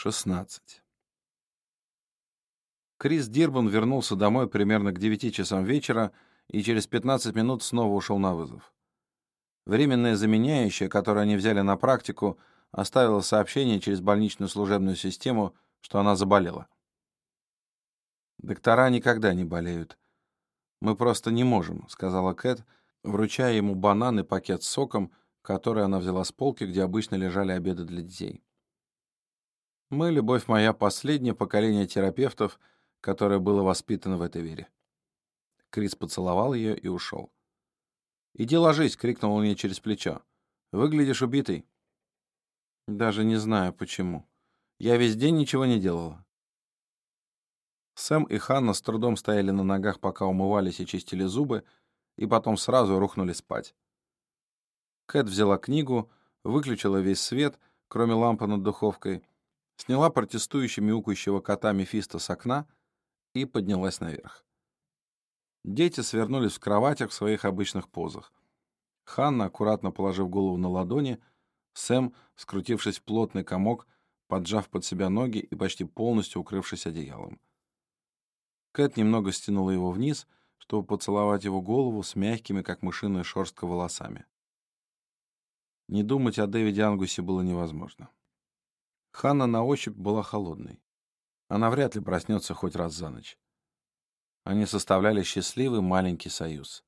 16. Крис Дирбан вернулся домой примерно к 9 часам вечера и через 15 минут снова ушел на вызов. Временное заменяющее, которое они взяли на практику, оставило сообщение через больничную служебную систему, что она заболела. «Доктора никогда не болеют. Мы просто не можем», — сказала Кэт, вручая ему банан и пакет с соком, который она взяла с полки, где обычно лежали обеды для детей. Мы, любовь моя, последнее поколение терапевтов, которое было воспитано в этой вере. Крис поцеловал ее и ушел. «Иди ложись!» — крикнул он мне через плечо. «Выглядишь убитый». «Даже не знаю, почему. Я весь день ничего не делала». Сэм и Ханна с трудом стояли на ногах, пока умывались и чистили зубы, и потом сразу рухнули спать. Кэт взяла книгу, выключила весь свет, кроме лампы над духовкой, сняла протестующий мяукающего кота Мефисто с окна и поднялась наверх. Дети свернулись в кроватях в своих обычных позах. Ханна, аккуратно положив голову на ладони, Сэм, скрутившись в плотный комок, поджав под себя ноги и почти полностью укрывшись одеялом. Кэт немного стянула его вниз, чтобы поцеловать его голову с мягкими, как мышиная шерстка, волосами. Не думать о Дэвиде Ангусе было невозможно. Ханна на ощупь была холодной. Она вряд ли проснется хоть раз за ночь. Они составляли счастливый маленький союз.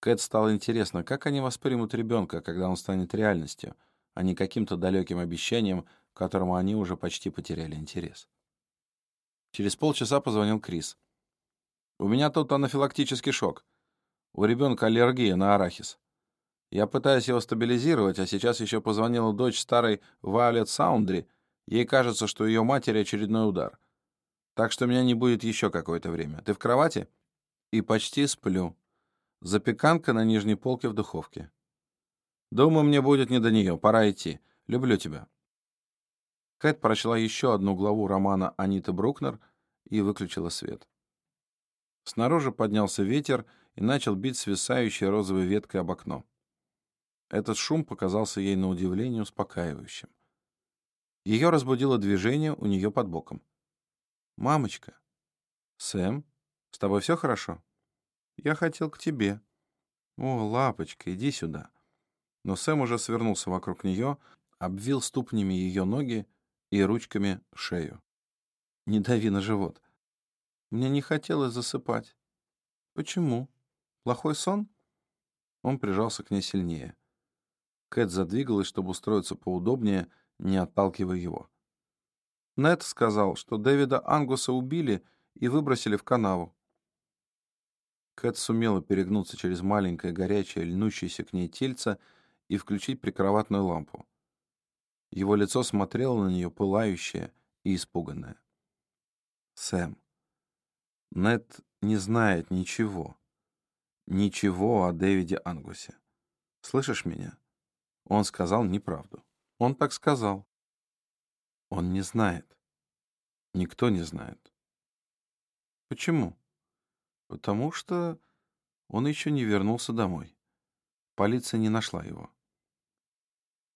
Кэт стало интересно, как они воспримут ребенка, когда он станет реальностью, а не каким-то далеким обещанием, к которому они уже почти потеряли интерес. Через полчаса позвонил Крис. «У меня тут анафилактический шок. У ребенка аллергия на арахис. Я пытаюсь его стабилизировать, а сейчас еще позвонила дочь старой Вайолет Саундри. Ей кажется, что ее матери очередной удар. Так что меня не будет еще какое-то время. Ты в кровати? И почти сплю. Запеканка на нижней полке в духовке. Думаю, мне будет не до нее. Пора идти. Люблю тебя. Кэт прочла еще одну главу романа Аниты Брукнер и выключила свет. Снаружи поднялся ветер и начал бить свисающей розовой веткой об окно. Этот шум показался ей на удивление успокаивающим. Ее разбудило движение у нее под боком. «Мамочка!» «Сэм, с тобой все хорошо?» «Я хотел к тебе». «О, лапочка, иди сюда». Но Сэм уже свернулся вокруг нее, обвил ступнями ее ноги и ручками шею. «Не дави на живот». «Мне не хотелось засыпать». «Почему? Плохой сон?» Он прижался к ней сильнее. Кэт задвигалась, чтобы устроиться поудобнее, не отталкивая его. Нед сказал, что Дэвида Ангуса убили и выбросили в канаву. Кэт сумела перегнуться через маленькое горячее, льнущееся к ней тельце и включить прикроватную лампу. Его лицо смотрело на нее пылающее и испуганное. «Сэм, Нед не знает ничего. Ничего о Дэвиде Ангусе. Слышишь меня?» Он сказал неправду. Он так сказал. Он не знает. Никто не знает. Почему? Потому что он еще не вернулся домой. Полиция не нашла его.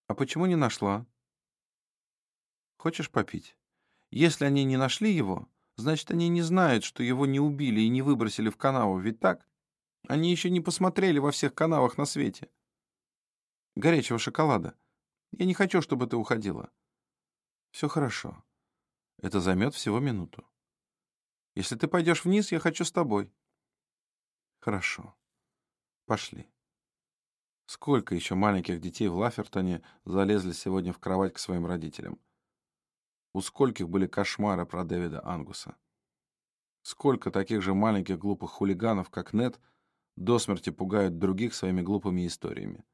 А почему не нашла? Хочешь попить? Если они не нашли его, значит, они не знают, что его не убили и не выбросили в канаву, ведь так? Они еще не посмотрели во всех канавах на свете горячего шоколада. Я не хочу, чтобы ты уходила. Все хорошо. Это займет всего минуту. Если ты пойдешь вниз, я хочу с тобой. Хорошо. Пошли. Сколько еще маленьких детей в Лафертоне залезли сегодня в кровать к своим родителям? У скольких были кошмары про Дэвида Ангуса? Сколько таких же маленьких глупых хулиганов, как Нет, до смерти пугают других своими глупыми историями?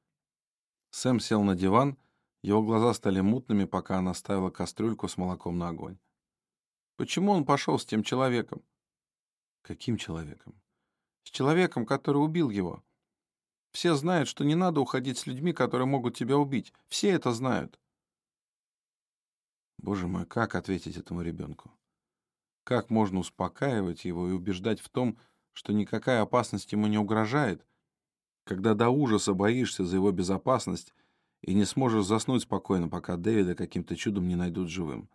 Сэм сел на диван, его глаза стали мутными, пока она ставила кастрюльку с молоком на огонь. Почему он пошел с тем человеком? Каким человеком? С человеком, который убил его. Все знают, что не надо уходить с людьми, которые могут тебя убить. Все это знают. Боже мой, как ответить этому ребенку? Как можно успокаивать его и убеждать в том, что никакая опасность ему не угрожает, когда до ужаса боишься за его безопасность и не сможешь заснуть спокойно, пока Дэвида каким-то чудом не найдут живым.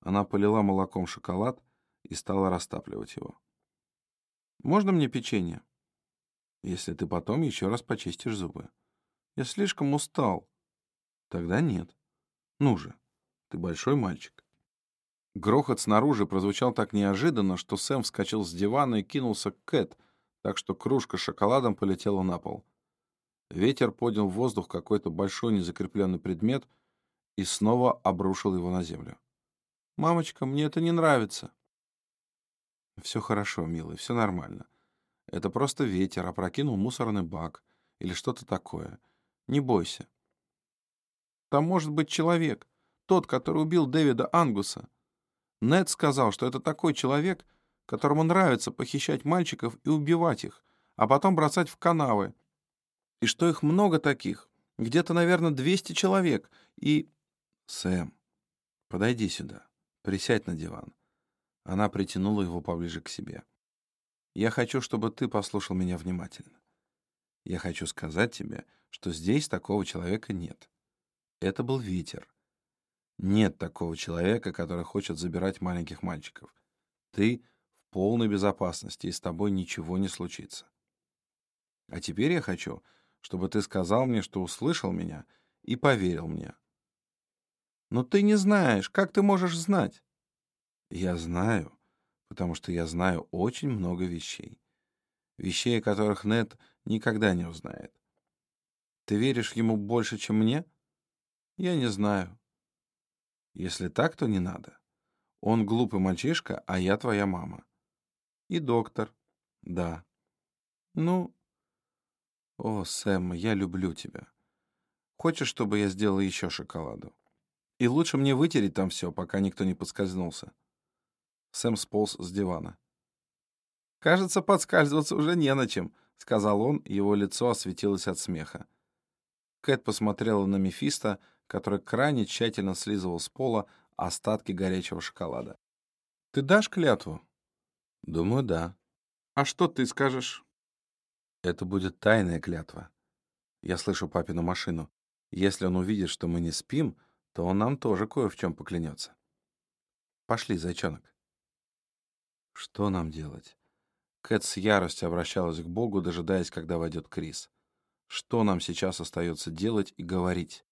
Она полила молоком шоколад и стала растапливать его. «Можно мне печенье?» «Если ты потом еще раз почистишь зубы». «Я слишком устал». «Тогда нет. Ну же, ты большой мальчик». Грохот снаружи прозвучал так неожиданно, что Сэм вскочил с дивана и кинулся к Кэт, так что кружка с шоколадом полетела на пол. Ветер поднял в воздух какой-то большой незакрепленный предмет и снова обрушил его на землю. «Мамочка, мне это не нравится». «Все хорошо, милый, все нормально. Это просто ветер опрокинул мусорный бак или что-то такое. Не бойся». «Там может быть человек, тот, который убил Дэвида Ангуса». Нед сказал, что это такой человек, которому нравится похищать мальчиков и убивать их, а потом бросать в канавы. И что их много таких, где-то, наверное, 200 человек, и... Сэм, подойди сюда, присядь на диван. Она притянула его поближе к себе. Я хочу, чтобы ты послушал меня внимательно. Я хочу сказать тебе, что здесь такого человека нет. Это был ветер. Нет такого человека, который хочет забирать маленьких мальчиков. Ты полной безопасности, и с тобой ничего не случится. А теперь я хочу, чтобы ты сказал мне, что услышал меня и поверил мне. Но ты не знаешь, как ты можешь знать? Я знаю, потому что я знаю очень много вещей. Вещей, о которых Нед никогда не узнает. Ты веришь ему больше, чем мне? Я не знаю. Если так, то не надо. Он глупый мальчишка, а я твоя мама. И доктор. Да. Ну... О, Сэм, я люблю тебя. Хочешь, чтобы я сделал еще шоколаду? И лучше мне вытереть там все, пока никто не подскользнулся. Сэм сполз с дивана. «Кажется, подскальзываться уже не на чем», — сказал он, его лицо осветилось от смеха. Кэт посмотрела на Мефисто, который крайне тщательно слизывал с пола остатки горячего шоколада. «Ты дашь клятву?» «Думаю, да». «А что ты скажешь?» «Это будет тайная клятва. Я слышу папину машину. Если он увидит, что мы не спим, то он нам тоже кое в чем поклянется. Пошли, зайчонок». «Что нам делать?» Кэт с яростью обращалась к Богу, дожидаясь, когда войдет Крис. «Что нам сейчас остается делать и говорить?»